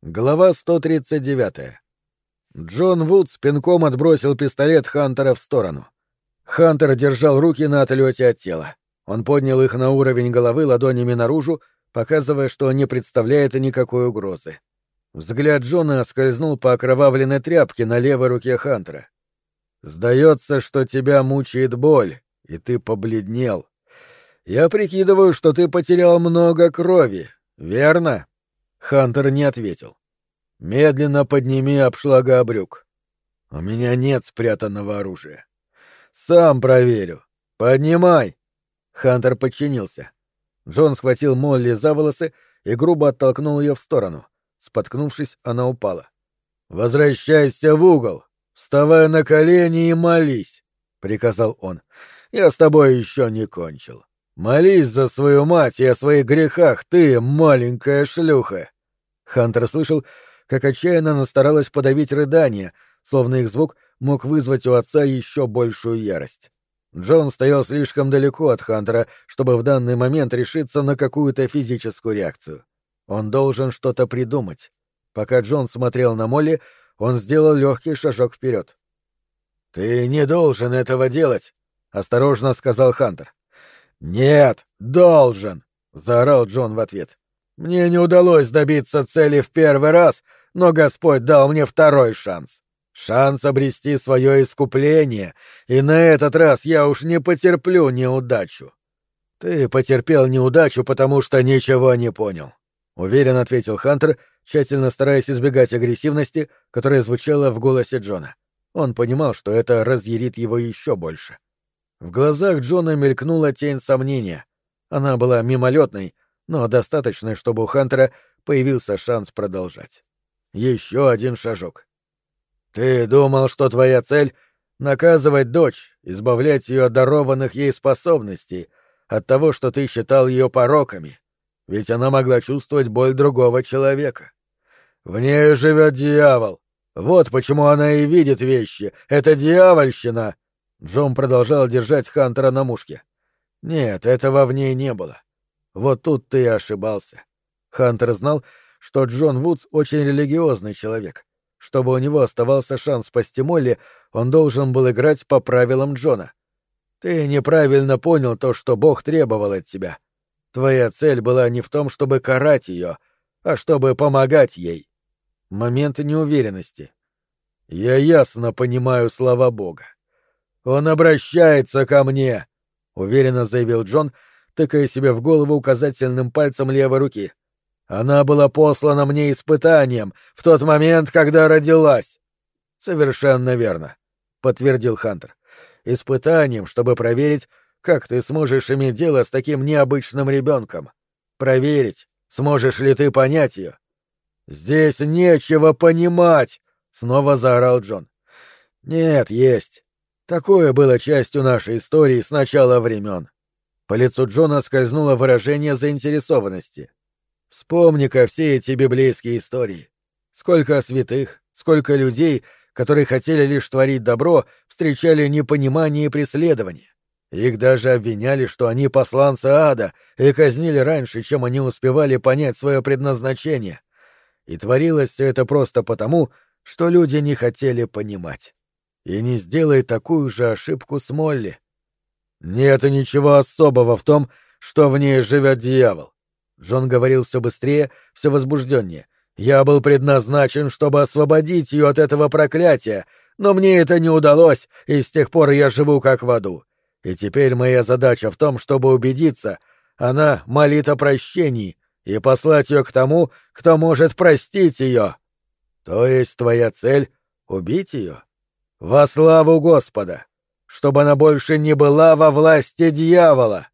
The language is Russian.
Глава 139. Джон Вудс пинком отбросил пистолет Хантера в сторону. Хантер держал руки на отлете от тела. Он поднял их на уровень головы ладонями наружу, показывая, что не представляет никакой угрозы. Взгляд Джона скользнул по окровавленной тряпке на левой руке Хантера. «Сдается, что тебя мучает боль, и ты побледнел. Я прикидываю, что ты потерял много крови, верно?» Хантер не ответил. «Медленно подними обшлага брюк. У меня нет спрятанного оружия. Сам проверю. Поднимай!» Хантер подчинился. Джон схватил Молли за волосы и грубо оттолкнул ее в сторону. Споткнувшись, она упала. «Возвращайся в угол! Вставай на колени и молись!» — приказал он. «Я с тобой еще не кончил. Молись за свою мать и о своих грехах, ты, маленькая шлюха!» Хантер слышал, как отчаянно она старалась подавить рыдания, словно их звук мог вызвать у отца еще большую ярость. Джон стоял слишком далеко от Хантера, чтобы в данный момент решиться на какую-то физическую реакцию. Он должен что-то придумать. Пока Джон смотрел на Молли, он сделал легкий шажок вперед. «Ты не должен этого делать», — осторожно сказал Хантер. «Нет, должен!» — заорал Джон в ответ. «Мне не удалось добиться цели в первый раз, но Господь дал мне второй шанс. Шанс обрести свое искупление, и на этот раз я уж не потерплю неудачу». «Ты потерпел неудачу, потому что ничего не понял», — уверенно ответил Хантер, тщательно стараясь избегать агрессивности, которая звучала в голосе Джона. Он понимал, что это разъярит его еще больше. — в глазах Джона мелькнула тень сомнения. Она была мимолетной, но достаточной, чтобы у Хантера появился шанс продолжать. Еще один шажок. «Ты думал, что твоя цель — наказывать дочь, избавлять ее от дарованных ей способностей, от того, что ты считал ее пороками, ведь она могла чувствовать боль другого человека. В ней живет дьявол. Вот почему она и видит вещи. Это дьявольщина!» Джон продолжал держать Хантера на мушке. Нет, этого в ней не было. Вот тут ты ошибался. Хантер знал, что Джон Вудс очень религиозный человек. Чтобы у него оставался шанс спасти Молли, он должен был играть по правилам Джона. Ты неправильно понял то, что Бог требовал от тебя. Твоя цель была не в том, чтобы карать ее, а чтобы помогать ей. Момент неуверенности. Я ясно понимаю слова Бога. «Он обращается ко мне!» — уверенно заявил Джон, тыкая себе в голову указательным пальцем левой руки. «Она была послана мне испытанием в тот момент, когда родилась!» «Совершенно верно», — подтвердил Хантер. «Испытанием, чтобы проверить, как ты сможешь иметь дело с таким необычным ребенком. Проверить, сможешь ли ты понять ее». «Здесь нечего понимать!» — снова заорал Джон. «Нет, есть. Такое было частью нашей истории с начала времен. По лицу Джона скользнуло выражение заинтересованности. Вспомни-ка все эти библейские истории. Сколько святых, сколько людей, которые хотели лишь творить добро, встречали непонимание и преследование. Их даже обвиняли, что они посланцы ада, и казнили раньше, чем они успевали понять свое предназначение. И творилось все это просто потому, что люди не хотели понимать и не сделай такую же ошибку с Молли. Нет ничего особого в том, что в ней живет дьявол. Джон говорил все быстрее, все возбужденнее. Я был предназначен, чтобы освободить ее от этого проклятия, но мне это не удалось, и с тех пор я живу как в аду. И теперь моя задача в том, чтобы убедиться, она молит о прощении и послать ее к тому, кто может простить ее. То есть твоя цель — убить ее? Во славу Господа! Чтобы она больше не была во власти дьявола!